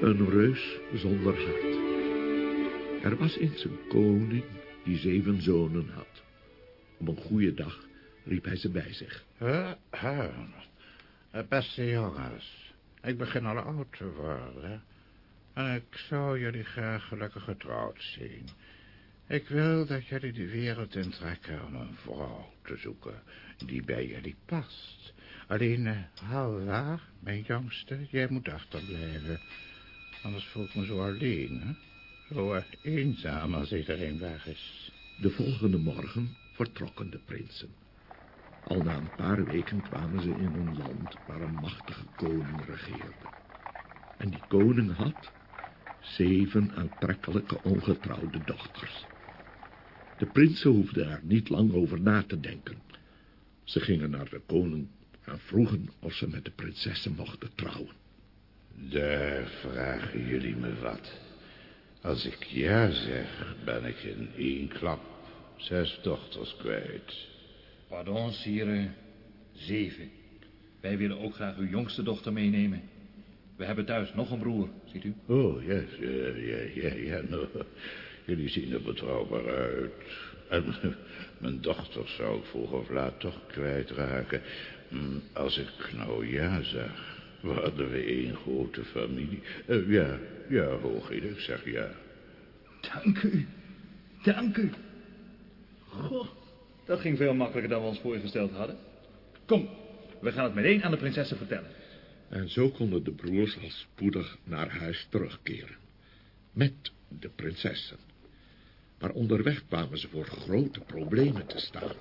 Een reus zonder hart. Er was eens een koning die zeven zonen had. Op een goede dag riep hij ze bij zich. Uh, beste jongens, ik begin al oud te worden. En ik zou jullie graag gelukkig getrouwd zien. Ik wil dat jullie de wereld intrekken om een vrouw te zoeken die bij jullie past. Alleen, uh, Halwa, mijn jongste, jij moet achterblijven. Anders voel ik me zo alleen, hè? Zo eenzaam als iedereen weg is. De volgende morgen vertrokken de prinsen. Al na een paar weken kwamen ze in een land waar een machtige koning regeerde. En die koning had zeven aantrekkelijke ongetrouwde dochters. De prinsen hoefden er niet lang over na te denken. Ze gingen naar de koning en vroegen of ze met de prinsessen mochten trouwen. Daar vragen jullie me wat. Als ik ja zeg, ben ik in één klap zes dochters kwijt. Pardon, sire. Zeven. Wij willen ook graag uw jongste dochter meenemen. We hebben thuis nog een broer, ziet u? Oh, ja, ja, ja, ja. Nou, jullie zien er betrouwbaar uit. En mijn dochter zou ik vroeg of laat toch kwijtraken. Hm, als ik nou ja zeg, we hadden we één grote familie. Uh, ja, ja, hoogheid, ik zeg ja. Dank u. Dank u. Goh, dat ging veel makkelijker dan we ons voorgesteld hadden. Kom, we gaan het meteen aan de prinsessen vertellen. En zo konden de broers al spoedig naar huis terugkeren. Met de prinsessen. Maar onderweg kwamen ze voor grote problemen te staan.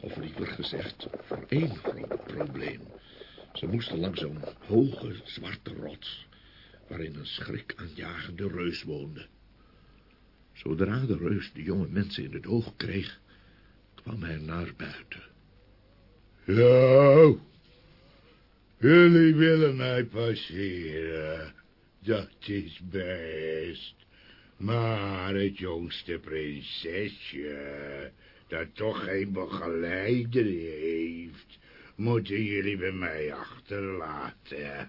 Of liever gezegd, voor één groot probleem. Ze moesten langs een hoge, zwarte rots... waarin een schrikaanjagende reus woonde. Zodra de reus de jonge mensen in het oog kreeg... kwam hij naar buiten. Zo, jullie willen mij passeren. Dat is best. Maar het jongste prinsesje, dat toch geen begeleider heeft, moeten jullie bij mij achterlaten.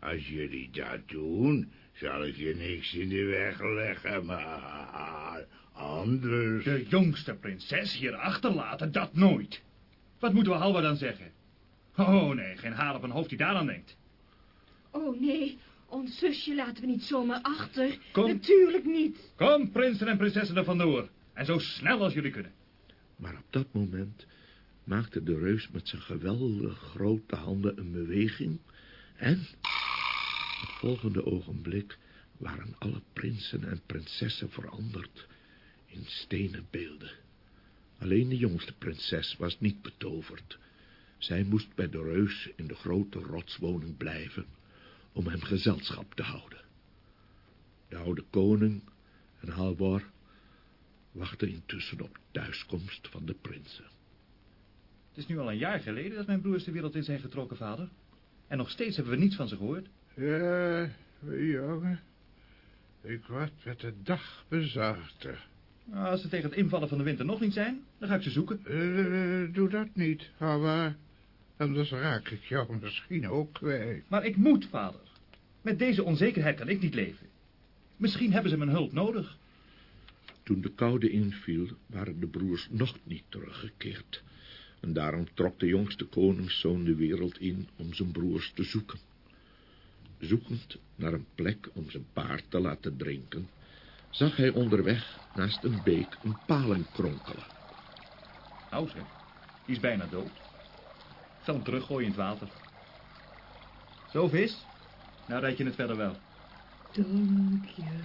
Als jullie dat doen, zal ik je niks in de weg leggen, maar anders... De jongste prinses hier achterlaten, dat nooit. Wat moeten we Halva dan zeggen? Oh nee, geen haar op een hoofd die daaraan denkt. Oh nee, ons zusje laten we niet zomaar achter. Kom. Natuurlijk niet. Kom, prinsen en prinsessen er vandoor. En zo snel als jullie kunnen. Maar op dat moment maakte de reus met zijn geweldig grote handen een beweging... en het volgende ogenblik waren alle prinsen en prinsessen veranderd in stenen beelden. Alleen de jongste prinses was niet betoverd. Zij moest bij de reus in de grote rotswoning blijven om hem gezelschap te houden. De oude koning en Halvor wachten intussen op thuiskomst van de prinsen. Het is nu al een jaar geleden dat mijn broers de wereld in zijn getrokken, vader. En nog steeds hebben we niets van ze gehoord. Ja, jongen. Ik word met de dag bezorgder. Nou, als ze tegen het invallen van de winter nog niet zijn, dan ga ik ze zoeken. Uh, doe dat niet, Hawa. Anders raak ik jou misschien ook kwijt. Maar ik moet, vader. Met deze onzekerheid kan ik niet leven. Misschien hebben ze mijn hulp nodig. Toen de koude inviel, waren de broers nog niet teruggekeerd. En daarom trok de jongste koningszoon de wereld in om zijn broers te zoeken. Zoekend naar een plek om zijn paard te laten drinken, zag hij onderweg naast een beek een paling kronkelen. Nou zeg, die is bijna dood. Ik zal hem teruggooien in het water. Zo, vis. Nou rijd je het verder wel. Dank je.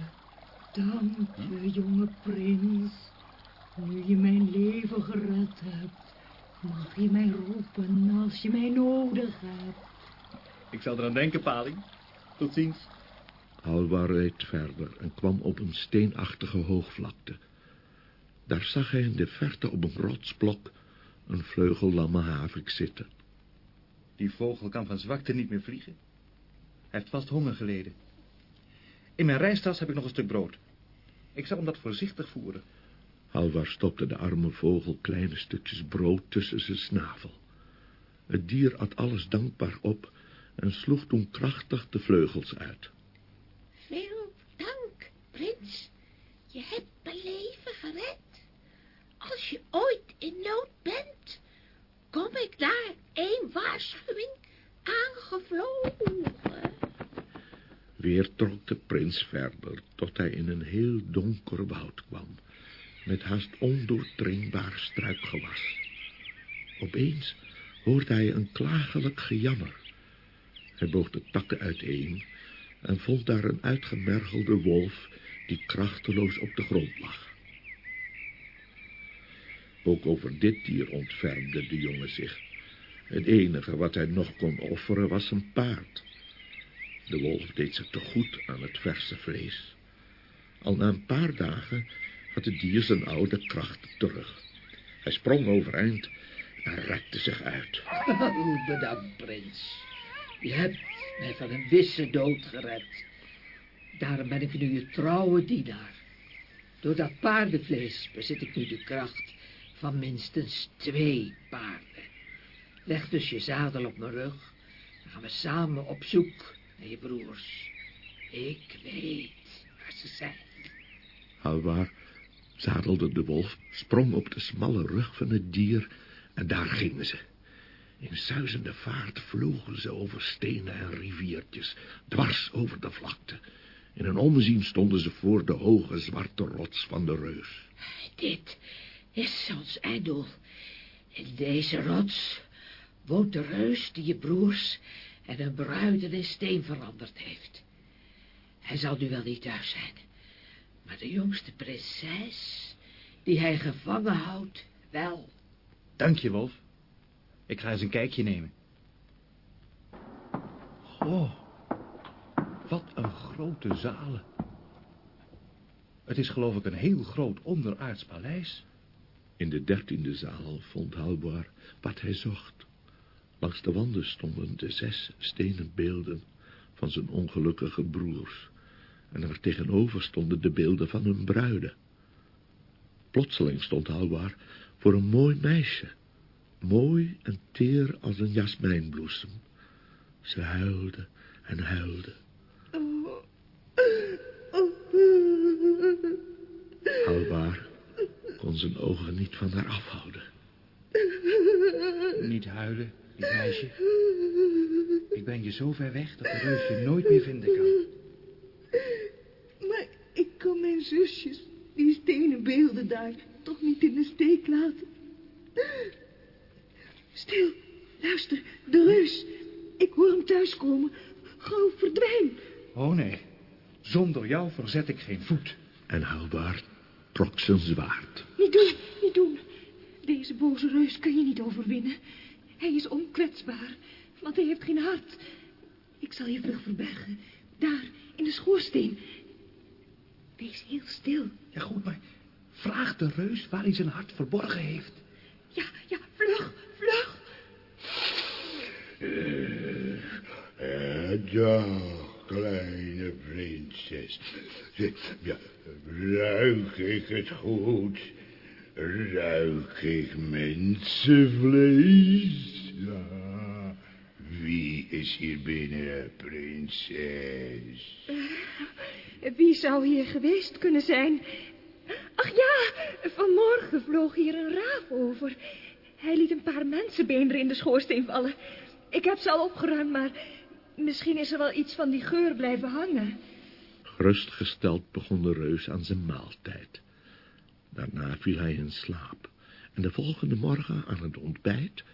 Dank je, jonge prins. Nu je mijn leven gered hebt, mag je mij roepen als je mij nodig hebt. Ik zal eraan denken, Paling. Tot ziens. Halvar reed verder en kwam op een steenachtige hoogvlakte. Daar zag hij in de verte op een rotsblok een vleugellamme havik zitten. Die vogel kan van zwakte niet meer vliegen. Hij heeft vast honger geleden. In mijn reistas heb ik nog een stuk brood. Ik zal hem dat voorzichtig voeren. Halvar stopte de arme vogel kleine stukjes brood tussen zijn snavel. Het dier at alles dankbaar op en sloeg toen krachtig de vleugels uit. Veel dank, prins. Je hebt mijn leven gered. Als je ooit in nood bent, kom ik daar één waarschuwing aangevlogen. Weer trok de prins verder, tot hij in een heel donker woud kwam, met haast ondoordringbaar struikgewas. Opeens hoorde hij een klagelijk gejammer. Hij boog de takken uiteen en vond daar een uitgemergelde wolf die krachteloos op de grond lag. Ook over dit dier ontfermde de jongen zich. Het enige wat hij nog kon offeren was een paard. De wolf deed zich te goed aan het verse vlees. Al na een paar dagen had het dier zijn oude kracht terug. Hij sprong overeind en rekte zich uit. Oh, bedankt, prins. Je hebt mij van een wisse dood gered. Daarom ben ik nu je trouwe dienaar. Door dat paardenvlees bezit ik nu de kracht van minstens twee paarden. Leg dus je zadel op mijn rug. Dan gaan we samen op zoek naar je broers. Ik weet waar ze zijn. Alwaar zadelde de wolf, sprong op de smalle rug van het dier en daar gingen ze. In zuizende vaart vlogen ze over stenen en riviertjes, dwars over de vlakte. In een ommezien stonden ze voor de hoge zwarte rots van de reus. Dit is ons einddoel. In deze rots woont de reus die je broers en hun bruiden in steen veranderd heeft. Hij zal nu wel niet thuis zijn, maar de jongste prinses, die hij gevangen houdt, wel. Dank je, Wolf. Ik ga eens een kijkje nemen. Oh, wat een grote zalen. Het is geloof ik een heel groot onderaards paleis. In de dertiende zaal vond Halboar wat hij zocht. Langs de wanden stonden de zes stenen beelden van zijn ongelukkige broers. En er tegenover stonden de beelden van hun bruiden. Plotseling stond Halboar voor een mooi meisje. Mooi en teer als een jasmijnbloesem. Ze huilde en huilde. Halbaar kon zijn ogen niet van haar afhouden. Niet huilen, lief meisje. Ik ben je zo ver weg dat de reus je nooit meer vinden kan. Maar ik kan mijn zusjes, die stenen beelden daar, toch niet in de steek laten. Stil, luister, de reus. Ik hoor hem thuiskomen. Gauw, verdwijn. Oh nee, zonder jou verzet ik geen voet. En Halbaar trok zijn zwaard. Niet doen, niet doen. Deze boze reus kan je niet overwinnen. Hij is onkwetsbaar, want hij heeft geen hart. Ik zal je vlug verbergen. Daar, in de schoorsteen. Wees heel stil. Ja goed, maar vraag de reus waar hij zijn hart verborgen heeft. Ja, ja, vlug, vlug. Eh, dag, kleine prinses. Ja, ruik ik het goed? Ruik ik mensenvlees? Ja. Wie is hier binnen, prinses? Wie zou hier geweest kunnen zijn? Ach ja, vanmorgen vloog hier een raaf over. Hij liet een paar mensenbeenderen in de schoorsteen vallen. Ik heb ze al opgeruimd, maar misschien is er wel iets van die geur blijven hangen. Gerustgesteld begon de reus aan zijn maaltijd. Daarna viel hij in slaap. En de volgende morgen aan het ontbijt...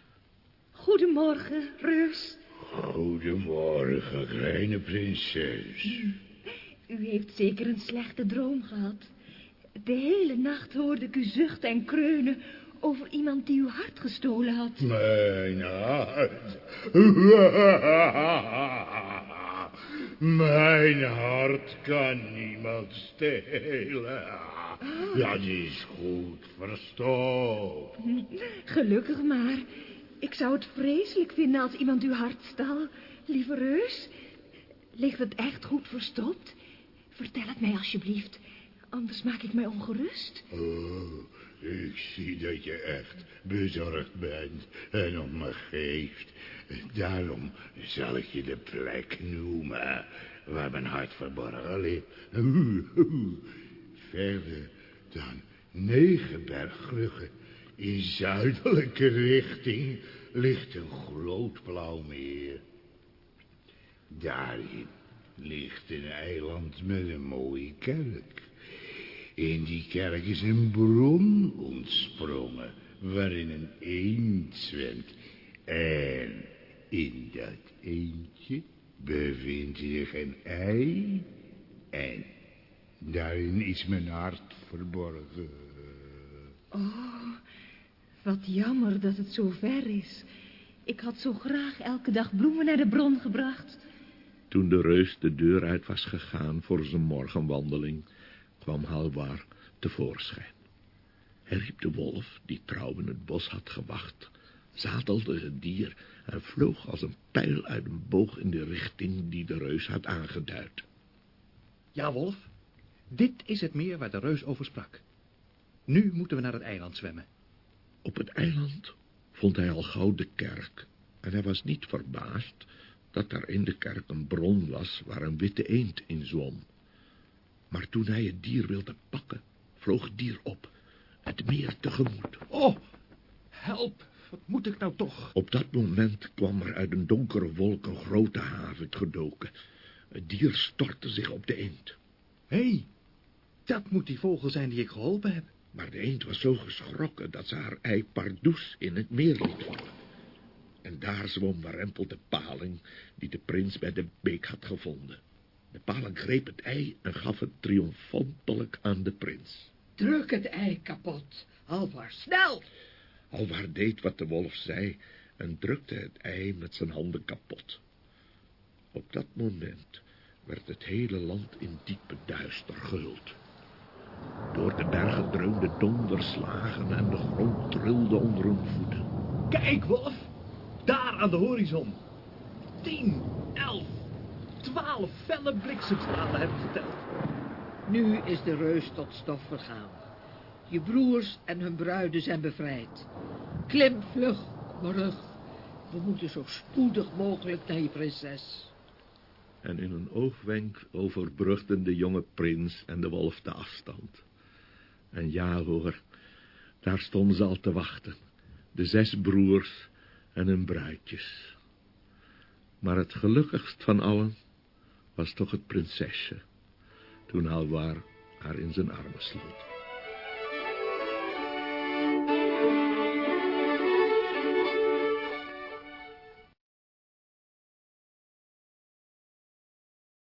Goedemorgen, reus. Goedemorgen, kleine prinses. U heeft zeker een slechte droom gehad. De hele nacht hoorde ik u zuchten en kreunen over iemand die uw hart gestolen had. Mijn hart. Mijn hart kan niemand stelen. Dat is goed verstopt. Gelukkig maar. Ik zou het vreselijk vinden als iemand uw hart stal. Lieve reus, ligt het echt goed verstopt? Vertel het mij alsjeblieft, anders maak ik mij ongerust. Oh, Ik zie dat je echt bezorgd bent en om me geeft. Daarom zal ik je de plek noemen waar mijn hart verborgen ligt. Verder dan negen bergruggen in zuidelijke richting ligt een groot blauw meer. Daarin ligt een eiland met een mooie kerk. In die kerk is een bron ontsprongen, waarin een eend zwemt. En in dat eendje bevindt zich een ei. En daarin is mijn hart verborgen. Oh, wat jammer dat het zo ver is. Ik had zo graag elke dag bloemen naar de bron gebracht. Toen de reus de deur uit was gegaan voor zijn morgenwandeling, kwam Halvar tevoorschijn. Hij riep de wolf, die trouw in het bos had gewacht, zadelde het dier en vloog als een pijl uit een boog in de richting die de reus had aangeduid. Ja, wolf, dit is het meer waar de reus over sprak. Nu moeten we naar het eiland zwemmen. Op het eiland vond hij al gauw de kerk en hij was niet verbaasd dat daar in de kerk een bron was waar een witte eend in zwom. Maar toen hij het dier wilde pakken, vloog het dier op, het meer tegemoet. Oh, help, wat moet ik nou toch? Op dat moment kwam er uit een donkere wolk een grote havik gedoken. Het dier stortte zich op de eend. Hé, hey, dat moet die vogel zijn die ik geholpen heb. Maar de eend was zo geschrokken dat ze haar ei pardoes in het meer liet vallen. En daar zwom warempel de paling die de prins bij de beek had gevonden. De paling greep het ei en gaf het triomfantelijk aan de prins. Druk het ei kapot, Alvar, snel! Alvar deed wat de wolf zei en drukte het ei met zijn handen kapot. Op dat moment werd het hele land in diepe duister gehuld. Door de bergen dreunden donderslagen en de grond trilde onder hun voeten. Kijk, wolf, aan de horizon. Tien, elf, twaalf felle bliksemstralen heb ik geteld. Nu is de reus tot stof vergaan. Je broers en hun bruiden zijn bevrijd. Klim vlug op rug. We moeten zo spoedig mogelijk naar je prinses. En in een oogwenk overbrugden de jonge prins en de wolf de afstand. En ja hoor, daar stonden ze al te wachten. De zes broers en hun bruidjes. Maar het gelukkigst van allen was toch het prinsesje, toen Halvar haar in zijn armen sloot.